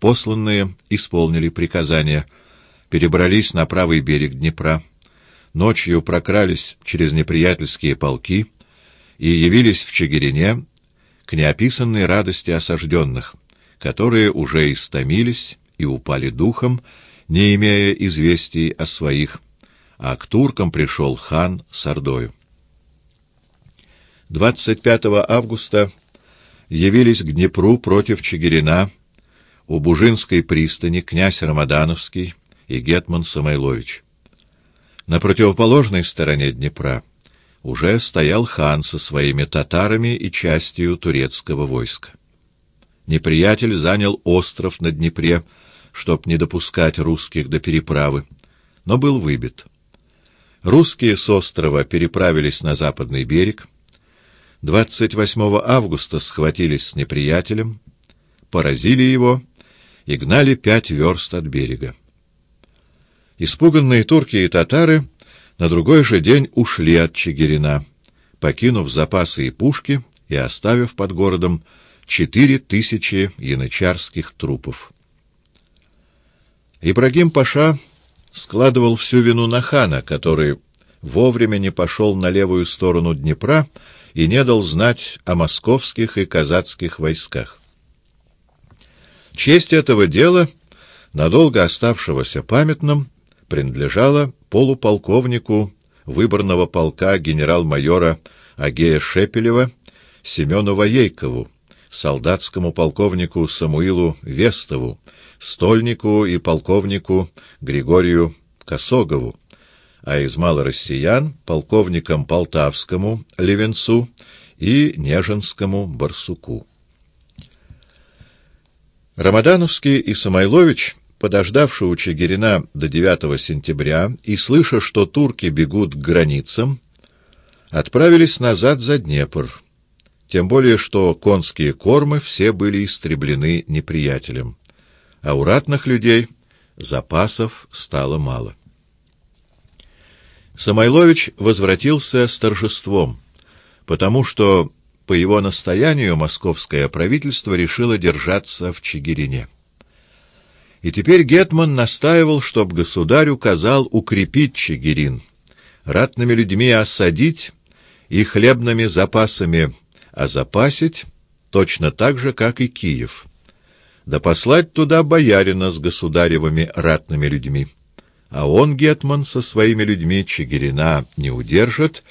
Посланные исполнили приказание, перебрались на правый берег Днепра, ночью прокрались через неприятельские полки и явились в Чигирине к неописанной радости осажденных, которые уже истомились и упали духом, не имея известий о своих, а к туркам пришел хан с Ордою. 25 августа явились к Днепру против Чигирина у Бужинской пристани князь Рамадановский и гетман Самойлович. На противоположной стороне Днепра уже стоял хан со своими татарами и частью турецкого войска. Неприятель занял остров на Днепре, чтоб не допускать русских до переправы, но был выбит. Русские с острова переправились на западный берег, 28 августа схватились с неприятелем, поразили его и гнали пять верст от берега. Испуганные турки и татары на другой же день ушли от Чигирина, покинув запасы и пушки и оставив под городом четыре тысячи янычарских трупов. Ибрагим Паша складывал всю вину на хана, который вовремя не пошел на левую сторону Днепра и не дал знать о московских и казацких войсках. Честь этого дела, надолго оставшегося памятным, принадлежала полуполковнику выборного полка генерал-майора Агея Шепелева Семену Воейкову, солдатскому полковнику Самуилу Вестову, стольнику и полковнику Григорию Косогову, а из малороссиян — полковникам Полтавскому Левенцу и Нежинскому Барсуку. Рамадановский и Самойлович, подождавшие у Чигирина до 9 сентября и слыша, что турки бегут к границам, отправились назад за Днепр, тем более что конские кормы все были истреблены неприятелем, а у ратных людей запасов стало мало. Самойлович возвратился с торжеством, потому что по его настоянию московское правительство решило держаться в Чигирине. И теперь Гетман настаивал, чтоб государь указал укрепить Чигирин, ратными людьми осадить и хлебными запасами озапасить, точно так же, как и Киев, да послать туда боярина с государевыми ратными людьми а он, Гетман, со своими людьми Чигирина не удержит,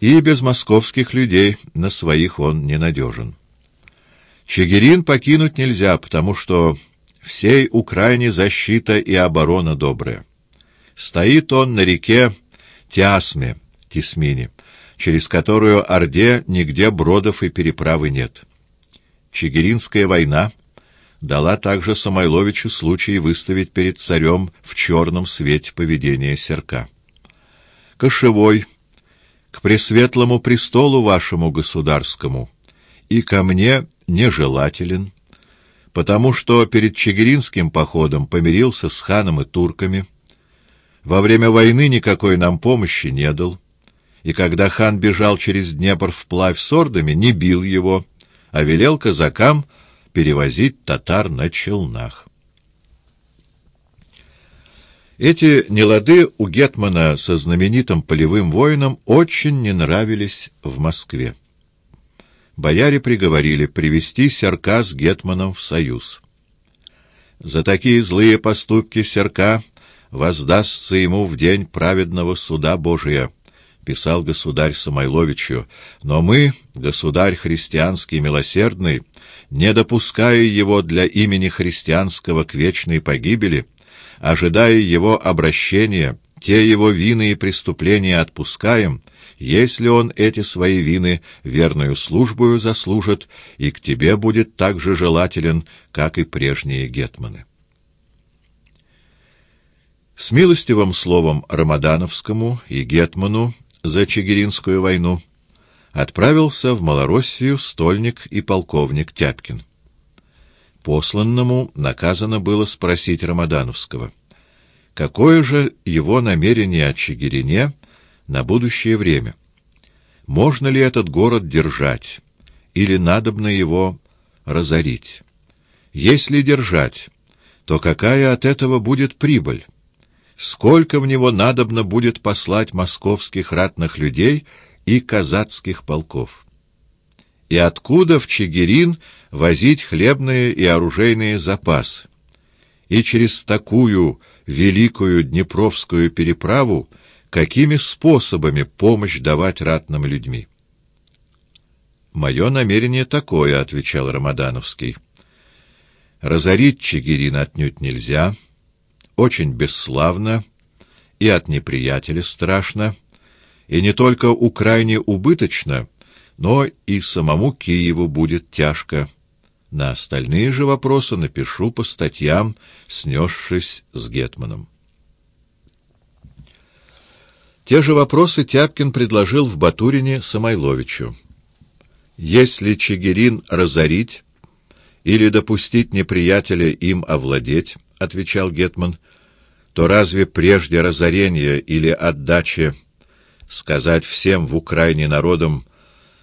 и без московских людей на своих он ненадежен. Чигирин покинуть нельзя, потому что всей Украине защита и оборона добрая. Стоит он на реке Тиасме, Тисмине, через которую Орде нигде бродов и переправы нет. Чигиринская война дала также Самойловичу случай выставить перед царем в черном свете поведение серка. «Кошевой, к пресветлому престолу вашему государскому и ко мне нежелателен, потому что перед Чигиринским походом помирился с ханом и турками, во время войны никакой нам помощи не дал, и когда хан бежал через Днепр вплавь с ордами, не бил его, а велел казакам — перевозить татар на челнах. Эти нелады у Гетмана со знаменитым полевым воином очень не нравились в Москве. Бояре приговорили привести Серка с Гетманом в союз. За такие злые поступки Серка воздастся ему в день праведного суда Божия, писал государь Самойловичу, но мы, государь христианский милосердный, не допуская его для имени христианского к вечной погибели, ожидая его обращения, те его вины и преступления отпускаем, если он эти свои вины верную службою заслужит и к тебе будет так же желателен, как и прежние гетманы. С милостивым словом Рамадановскому и Гетману за Чигиринскую войну отправился в Малороссию стольник и полковник Тяпкин. Посланному наказано было спросить Рамадановского, какое же его намерение о Чигирине на будущее время. Можно ли этот город держать, или надобно его разорить? Если держать, то какая от этого будет прибыль? Сколько в него надобно будет послать московских ратных людей и казацких полков? И откуда в Чигирин возить хлебные и оружейные запасы? И через такую великую Днепровскую переправу какими способами помощь давать ратным людьми? «Мое намерение такое», — отвечал Рамадановский. «Разорить Чигирин отнюдь нельзя, очень бесславно и от неприятеля страшно, и не только у крайне убыточно, но и самому Киеву будет тяжко. На остальные же вопросы напишу по статьям, снесшись с Гетманом». Те же вопросы Тяпкин предложил в Батурине Самойловичу. Если Чигирин разорить или допустить неприятеля им овладеть, — отвечал Гетман, — то разве прежде разорения или отдачи сказать всем в Украине народам,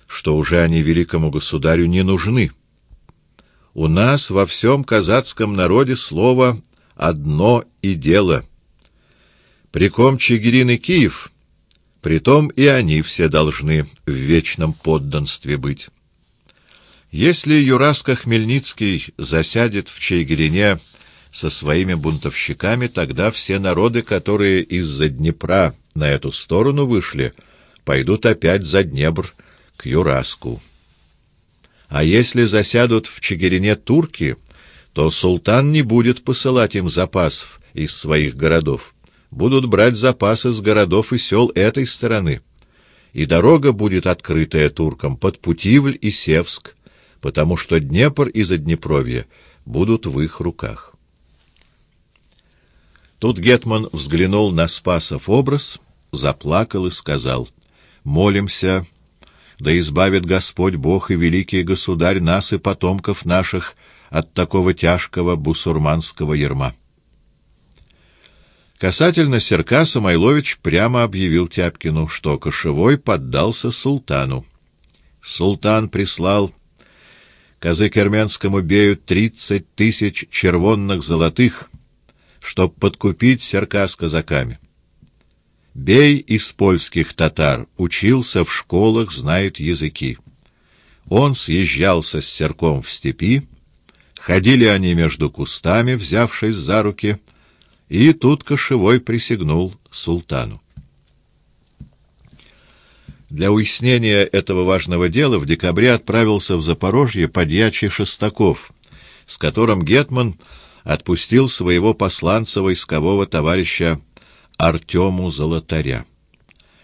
что уже они великому государю не нужны? У нас во всем казацком народе слово «одно и дело». Приком Чигирин и Киев — Притом и они все должны в вечном подданстве быть. Если Юраска Хмельницкий засядет в Чайгирине со своими бунтовщиками, тогда все народы, которые из-за Днепра на эту сторону вышли, пойдут опять за Днепр к Юраску. А если засядут в Чигирине турки, то султан не будет посылать им запасов из своих городов будут брать запасы с городов и сел этой стороны, и дорога будет открытая туркам под Путивль и Севск, потому что Днепр и Заднепровье будут в их руках. Тут Гетман взглянул на Спасов образ, заплакал и сказал, «Молимся, да избавит Господь Бог и великий Государь нас и потомков наших от такого тяжкого бусурманского ерма». Касательно Серка Самойлович прямо объявил Тяпкину, что Кошевой поддался султану. Султан прислал Казык-Армянскому бею тридцать тысяч червонных золотых, чтоб подкупить Серка с казаками. Бей из польских татар учился в школах, знает языки. Он съезжался с Серком в степи, ходили они между кустами, взявшись за руки — и тут Кошевой присягнул султану. Для уяснения этого важного дела в декабре отправился в Запорожье подьячий Шестаков, с которым Гетман отпустил своего посланца войскового товарища Артему Золотаря.